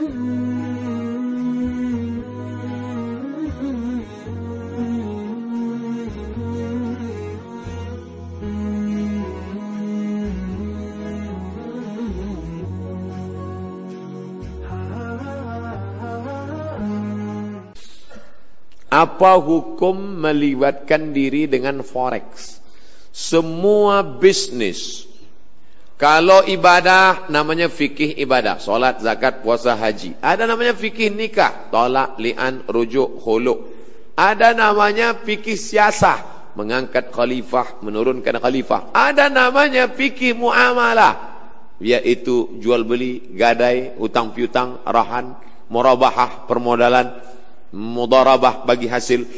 Apa hukum melibatkan diri dengan forex? Semua bisnis. Kalau ibadah namanya fikih ibadah, solat, zakat, puasa, haji. Ada namanya fikih nikah, tolak, li'an, rujuk, huluk. Ada namanya fikih siasah, mengangkat khalifah, menurunkan khalifah. Ada namanya fikih muamalah, yaitu jual beli, gadai, utang piutang, rahan, murabahah, permodalan, mudarabah bagi hasil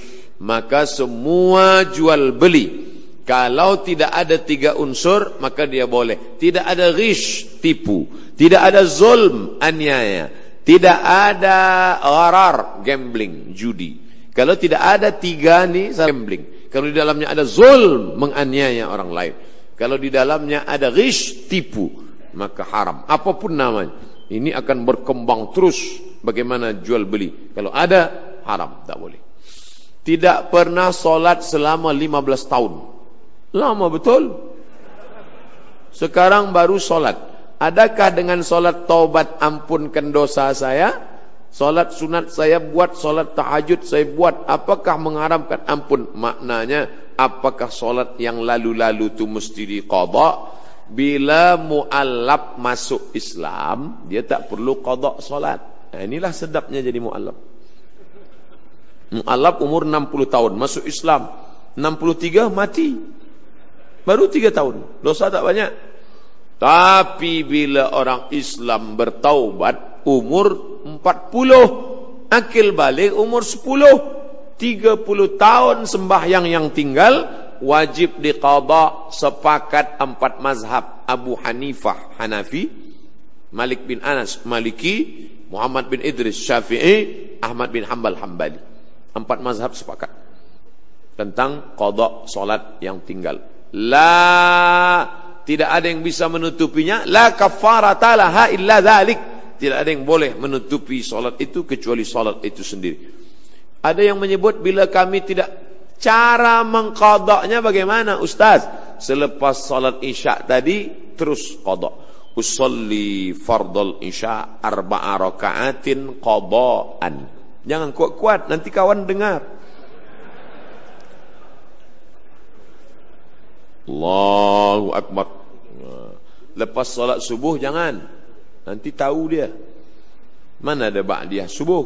maka semua jual beli kalau tidak ada tiga unsur maka dia boleh. Tidak ada ghish tipu. Tidak ada zulm aniaya. Tidak ada gharar gambling judi. Kalau tidak ada tiga ni gambling. Kalau di dalamnya ada zulm menganiaya orang lain. Kalau di dalamnya ada ghish tipu maka haram. Apapun namanya. Ini akan berkembang terus. Bagaimana jual beli. Kalau ada haram. Tak boleh. Tidak pernah solat selama 15 tahun lama betul? Sekarang baru solat. Adakah dengan solat taubat ampunkan dosa saya? Solat sunat saya buat solat tahajud saya buat. Apakah mengharamkan ampun? Maknanya apakah solat yang lalu-lalu itu mesti diqadha? Bila muallaf masuk Islam dia tak perlu qada solat. Nah, inilah sedapnya jadi muallaf. Muallaf umur 60 tahun masuk Islam. 63 mati baru 3 tahun. Dosa tak banyak. Tapi bila orang Islam bertaubat umur 40 akil balik umur 10 30 tahun sembahyang yang tinggal wajib diqada sepakat empat mazhab. Abu Hanifah Hanafi Malik bin Anas Maliki Muhammad bin Idris Syafi'i Ahmad bin Hanbal Hanbali empat mazhab sepakat tentang qada solat yang tinggal la tidak ada yang bisa menutupinya la kafarata laha illa dzalik tidak ada yang boleh menutupi solat itu kecuali solat itu sendiri ada yang menyebut bila kami tidak Cara mengkodoknya bagaimana Ustaz? Selepas salat isya tadi terus kodok. Usalli fardal isya arba'a raka'atin qadaan. Jangan kuat-kuat nanti kawan dengar. Allahu akbar. Lepas salat subuh jangan. Nanti tahu dia. Mana ada ba'diyah subuh?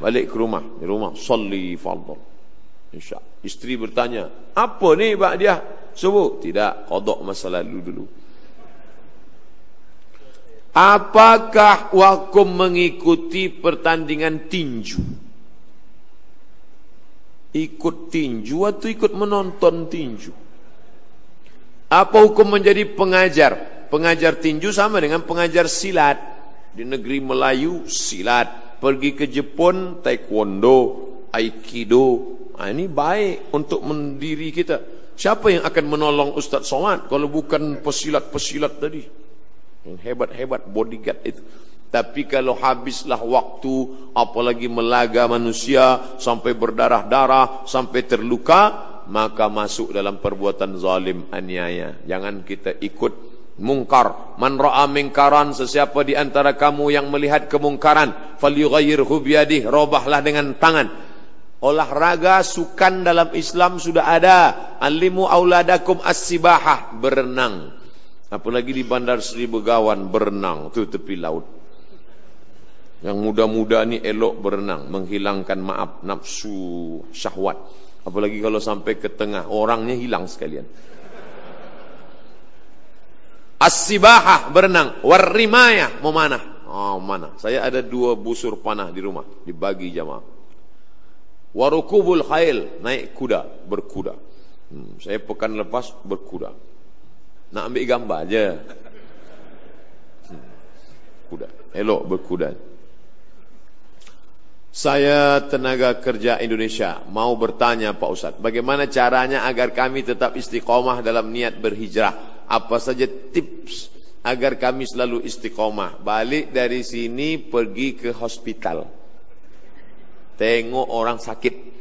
Balik ke rumah, di rumah salli fardal. Insya. Isteri bertanya, apa ni bak dia? Subuh. Tidak, kodok masa lalu dulu. Apakah wakum mengikuti pertandingan tinju? Ikut tinju atau ikut menonton tinju? Apa hukum menjadi pengajar? Pengajar tinju sama dengan pengajar silat. Di negeri Melayu, silat. Pergi ke Jepun, taekwondo, aikido, Ha, ini baik untuk mendiri kita. Siapa yang akan menolong Ustaz Somad kalau bukan pesilat-pesilat tadi? Yang hebat-hebat bodyguard itu. Tapi kalau habislah waktu, apalagi melaga manusia, sampai berdarah-darah, sampai terluka, maka masuk dalam perbuatan zalim aniaya. Jangan kita ikut mungkar. Man ra'a mingkaran, sesiapa di antara kamu yang melihat kemungkaran, falyughayyirhu biyadih, robahlah dengan tangan. Olahraga sukan dalam Islam sudah ada. Alimu auladakum as-sibahah berenang. Apalagi di Bandar Seri Begawan berenang tu tepi laut. Yang muda-muda ni elok berenang, menghilangkan maaf nafsu syahwat. Apalagi kalau sampai ke tengah orangnya hilang sekalian. As-sibahah berenang, warrimayah memanah. Oh, mana? Saya ada dua busur panah di rumah, dibagi jamaah. Warukubul khail naik kuda berkuda. Hmm, saya pekan lepas berkuda. Nak ambil gambar aja hmm, kuda. Elok berkuda saya tenaga kerja Indonesia mau bertanya Pak Ustaz bagaimana caranya agar kami tetap istiqomah dalam niat berhijrah apa saja tips agar kami selalu istiqomah. Balik dari sini pergi ke hospital. Tengok orang sakit.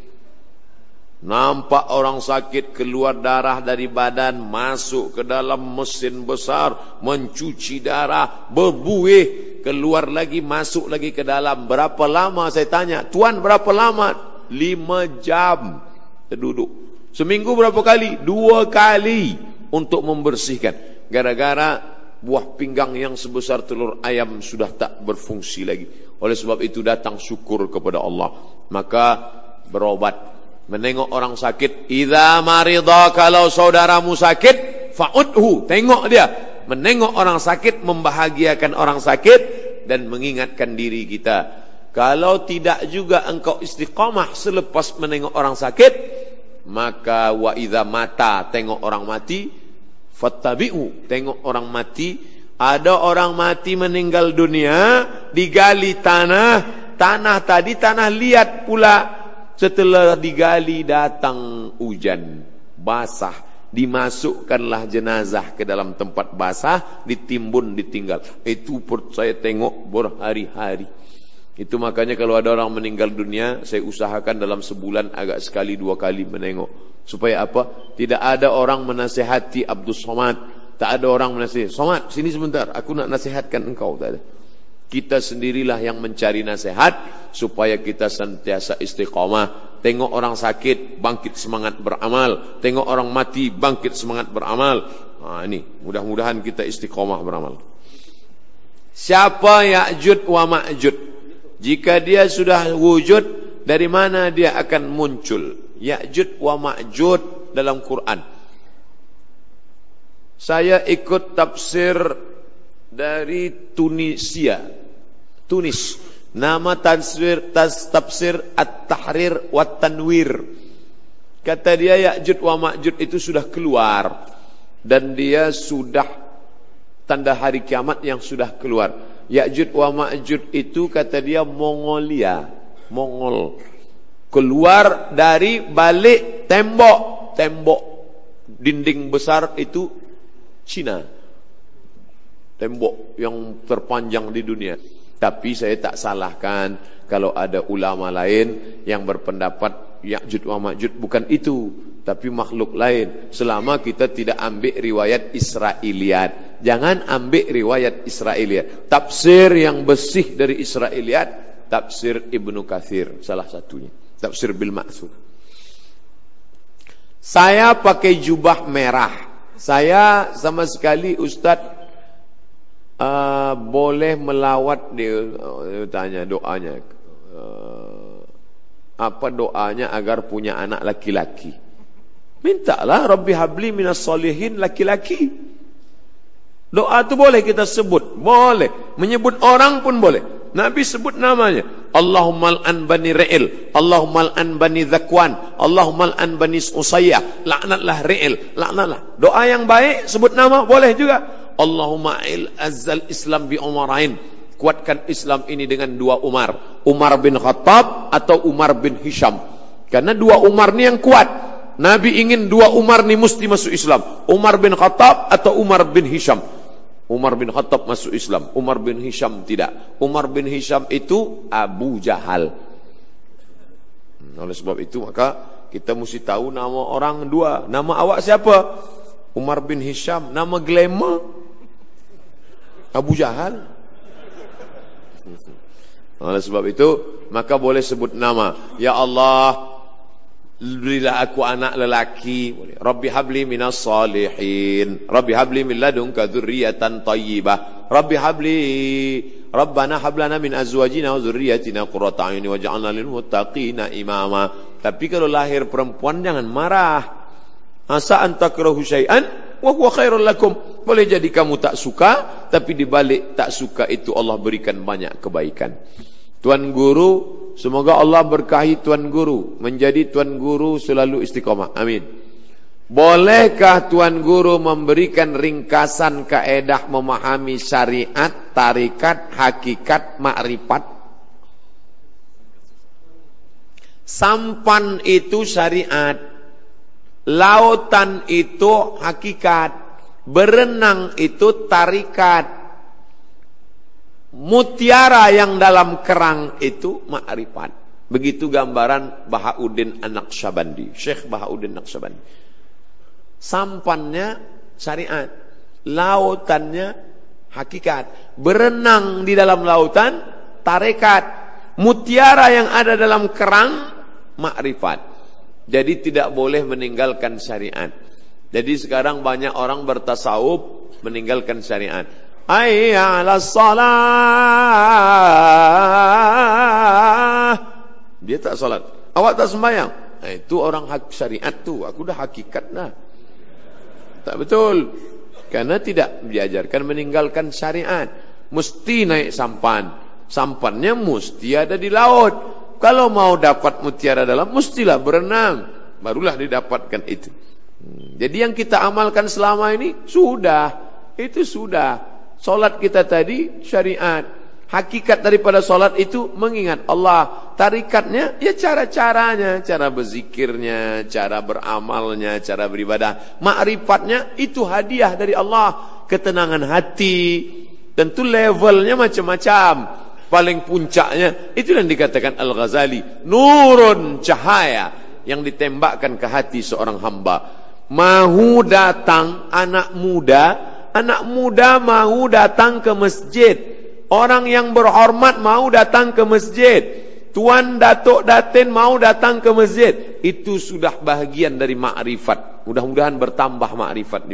Nampak orang sakit keluar darah dari badan, masuk ke dalam mesin besar, mencuci darah, berbuih, keluar lagi, masuk lagi ke dalam. Berapa lama saya tanya? Tuan berapa lama? Lima jam terduduk. Seminggu berapa kali? Dua kali untuk membersihkan. Gara-gara buah pinggang yang sebesar telur ayam sudah tak berfungsi lagi. Oleh sebab itu datang syukur kepada Allah. Maka berobat. Menengok orang sakit. Iza marida kalau saudaramu sakit. Fa'udhu. Tengok dia. Menengok orang sakit. Membahagiakan orang sakit. Dan mengingatkan diri kita. Kalau tidak juga engkau istiqamah selepas menengok orang sakit. Maka wa iza mata. Tengok orang mati fattabi'u tengok orang mati ada orang mati meninggal dunia digali tanah tanah tadi tanah liat pula setelah digali datang hujan basah dimasukkanlah jenazah ke dalam tempat basah ditimbun ditinggal itu saya tengok berhari-hari itu makanya kalau ada orang meninggal dunia saya usahakan dalam sebulan agak sekali dua kali menengok Supaya apa? Tidak ada orang menasihati Abdul Somad. Tak ada orang menasihati. Somad, sini sebentar. Aku nak nasihatkan engkau. Tak ada. Kita sendirilah yang mencari nasihat. Supaya kita sentiasa istiqamah. Tengok orang sakit, bangkit semangat beramal. Tengok orang mati, bangkit semangat beramal. Ha, ini, mudah-mudahan kita istiqamah beramal. Siapa Ya'jud wa Ma'jud? Jika dia sudah wujud, dari mana dia akan muncul? Ya'jud wa Ma'jud dalam Quran. Saya ikut tafsir dari Tunisia. Tunis. Nama tafsir tafsir At-Tahrir wa Tanwir. Kata dia Ya'jud wa Ma'jud itu sudah keluar. Dan dia sudah tanda hari kiamat yang sudah keluar. Ya'jud wa Ma'jud itu kata dia Mongolia, Mongol. Keluar dari balik tembok. Tembok dinding besar itu Cina. Tembok yang terpanjang di dunia tapi saya tak salahkan kalau ada ulama lain yang berpendapat Ya'jud wa Ma'jud bukan itu tapi makhluk lain selama kita tidak ambil riwayat Israiliyat jangan ambil riwayat Israiliyat tafsir yang bersih dari Israiliyat tafsir Ibnu Kathir salah satunya tafsir bil ma'thur. Saya pakai jubah merah. Saya sama sekali ustaz uh, boleh melawat dia, tanya doanya. Uh, apa doanya agar punya anak laki-laki? Mintalah Rabbi habli minas solihin laki-laki. Doa tu boleh kita sebut, boleh. Menyebut orang pun boleh. Nabi sebut namanya. Allahumma al'an bani Ri'il. Allahumma al'an bani Zakwan. Allahumma al'an bani Usayyah. Laknatlah Ri'il. Laknatlah. Doa yang baik sebut nama boleh juga. Allahumma il azzal Islam bi umarain. Kuatkan Islam ini dengan dua Umar. Umar bin Khattab atau Umar bin Hisham. Karena dua Umar ni yang kuat. Nabi ingin dua Umar ni mesti masuk Islam. Umar bin Khattab atau Umar bin Hisham. Umar bin Khattab masuk Islam. Umar bin Hisham tidak. Umar bin Hisham itu Abu Jahal. Hmm, oleh sebab itu maka kita mesti tahu nama orang dua. Nama awak siapa? Umar bin Hisham. Nama glamour? Abu Jahal. Oleh sebab itu maka boleh sebut nama. Ya Allah, berilah aku anak lelaki. Rabbi habli minas salihin. Rabbi habli min ladunka dzurriyyatan thayyibah Rabbi habli Rabbana hablana min azwajina wa dzurriyyatina qurrata a'yun waj'alna lil muttaqina imama. Tapi kalau lahir perempuan jangan marah. Asa antakrahu syai'an wa huwa khairul lakum boleh jadi kamu tak suka tapi di balik tak suka itu Allah berikan banyak kebaikan. Tuan guru Semoga Allah berkahi Tuan Guru Menjadi Tuan Guru selalu istiqamah Amin. Bolehkah Tuan Guru memberikan ringkasan kaedah memahami syariat, tarikat, hakikat, makrifat? Sampan itu syariat. Lautan itu hakikat Berenang itu tarikat. Mutiara yang dalam kerang itu ma'rifat. Begitu gambaran Bahauddin An-Naqsyabandi. Syekh Bahauddin Naqsyabandi. Sampannya syariat. Lautannya hakikat. Berenang di dalam lautan, tarekat. Mutiara yang ada dalam kerang, makrifat. Jadi tidak boleh meninggalkan syariat. Jadi sekarang banyak orang bertasawuf meninggalkan syariat. Ayya ala salah. Dia tak salat. Awak tak sembahyang. Nah, itu orang hak syariat tu. Aku dah hakikat dah. Tak betul. Karena tidak diajarkan meninggalkan syariat. Mesti naik sampan. Sampannya mesti ada di laut. Kalau mau dapat mutiara dalam, mestilah berenang. Barulah didapatkan itu. Jadi yang kita amalkan selama ini sudah, itu sudah. Solat kita tadi syariat. Hakikat daripada solat itu mengingat Allah. Tarikatnya ya cara-caranya, cara berzikirnya, cara beramalnya, cara beribadah. Makrifatnya itu hadiah dari Allah, ketenangan hati. Tentu levelnya macam-macam. Paling puncaknya itu yang dikatakan Al-Ghazali, nurun cahaya yang ditembakkan ke hati seorang hamba mahu datang anak muda, anak muda mahu datang ke masjid. Orang yang berhormat mahu datang ke masjid. Tuan Datuk Datin mahu datang ke masjid. Itu sudah bahagian dari makrifat. Mudah-mudahan bertambah makrifat